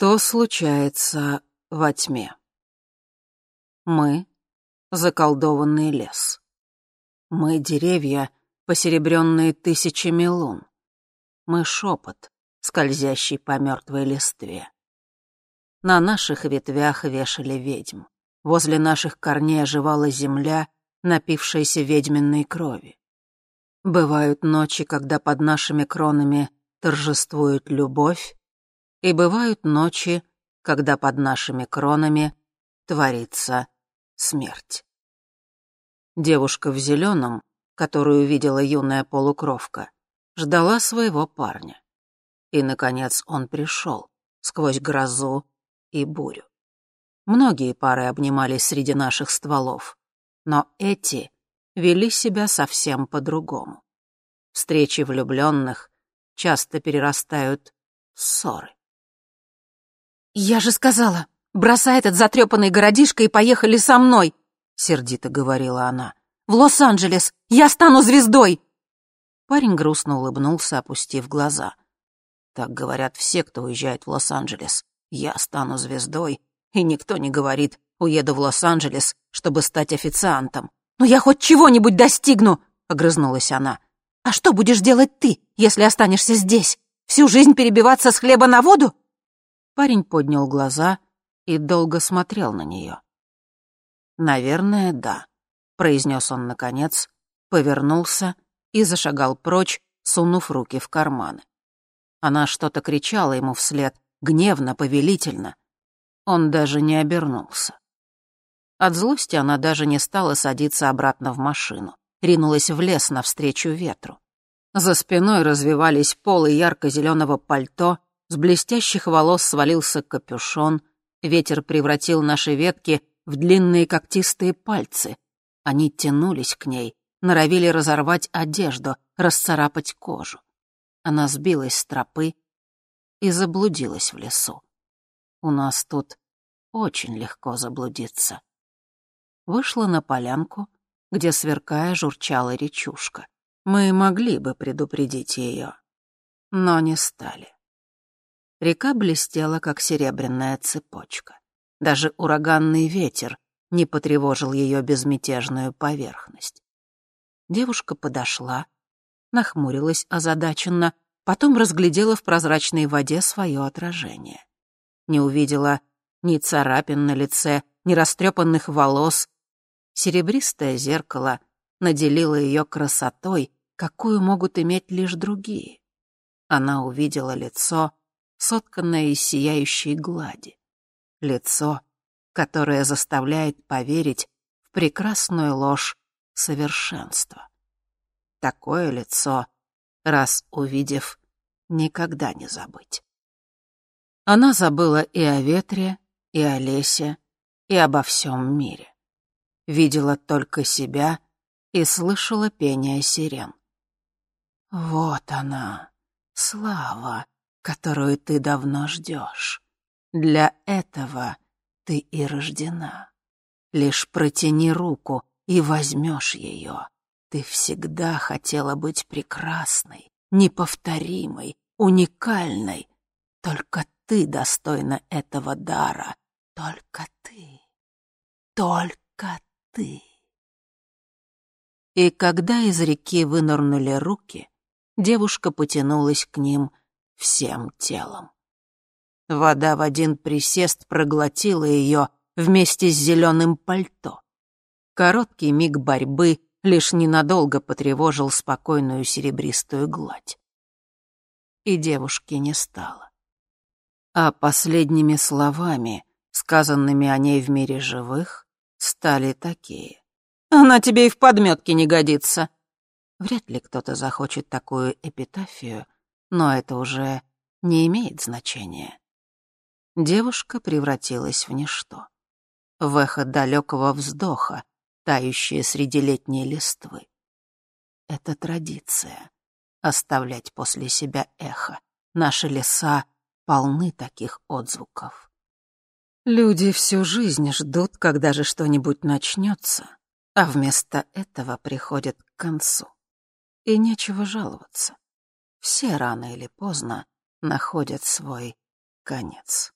Что случается во тьме? Мы — заколдованный лес. Мы — деревья, посеребренные тысячами лун. Мы — шепот, скользящий по мертвой листве. На наших ветвях вешали ведьм. Возле наших корней оживала земля, напившаяся ведьминой крови. Бывают ночи, когда под нашими кронами торжествует любовь, и бывают ночи, когда под нашими кронами творится смерть. Девушка в зеленом, которую видела юная полукровка, ждала своего парня. И, наконец, он пришел сквозь грозу и бурю. Многие пары обнимались среди наших стволов, но эти вели себя совсем по-другому. Встречи влюбленных часто перерастают в ссоры. «Я же сказала, бросай этот затрепанный городишко и поехали со мной!» — сердито говорила она. «В Лос-Анджелес! Я стану звездой!» Парень грустно улыбнулся, опустив глаза. Так говорят все, кто уезжает в Лос-Анджелес. Я стану звездой, и никто не говорит, уеду в Лос-Анджелес, чтобы стать официантом. «Но я хоть чего-нибудь достигну!» — огрызнулась она. «А что будешь делать ты, если останешься здесь? Всю жизнь перебиваться с хлеба на воду?» Парень поднял глаза и долго смотрел на нее. «Наверное, да», — произнес он наконец, повернулся и зашагал прочь, сунув руки в карманы. Она что-то кричала ему вслед, гневно, повелительно. Он даже не обернулся. От злости она даже не стала садиться обратно в машину, ринулась в лес навстречу ветру. За спиной развивались полы ярко-зеленого пальто, с блестящих волос свалился капюшон, ветер превратил наши ветки в длинные когтистые пальцы. Они тянулись к ней, норовили разорвать одежду, расцарапать кожу. Она сбилась с тропы и заблудилась в лесу. У нас тут очень легко заблудиться. Вышла на полянку, где, сверкая, журчала речушка. Мы могли бы предупредить ее, но не стали. Река блестела, как серебряная цепочка. Даже ураганный ветер не потревожил ее безмятежную поверхность. Девушка подошла, нахмурилась озадаченно, потом разглядела в прозрачной воде свое отражение. Не увидела ни царапин на лице, ни растрепанных волос. Серебристое зеркало наделило ее красотой, какую могут иметь лишь другие. Она увидела лицо, сотканное из сияющей глади. Лицо, которое заставляет поверить в прекрасную ложь совершенства. Такое лицо, раз увидев, никогда не забыть. Она забыла и о ветре, и о лесе, и обо всем мире. Видела только себя и слышала пение сирен. Вот она, слава, которую ты давно ждешь. Для этого ты и рождена. Лишь протяни руку и возьмешь ее. Ты всегда хотела быть прекрасной, неповторимой, уникальной. Только ты достойна этого дара. Только ты. Только ты. И когда из реки вынырнули руки, девушка потянулась к ним всем телом. Вода в один присест проглотила ее вместе с зеленым пальто. Короткий миг борьбы лишь ненадолго потревожил спокойную серебристую гладь. И девушки не стало. А последними словами, сказанными о ней в мире живых, стали такие. «Она тебе и в подметке не годится!» Вряд ли кто-то захочет такую эпитафию, но это уже не имеет значения. Девушка превратилась в ничто. В эхо далекого вздоха, тающее среди летней листвы. Это традиция — оставлять после себя эхо. Наши леса полны таких отзвуков. Люди всю жизнь ждут, когда же что-нибудь начнется, а вместо этого приходят к концу. И нечего жаловаться все рано или поздно находят свой конец.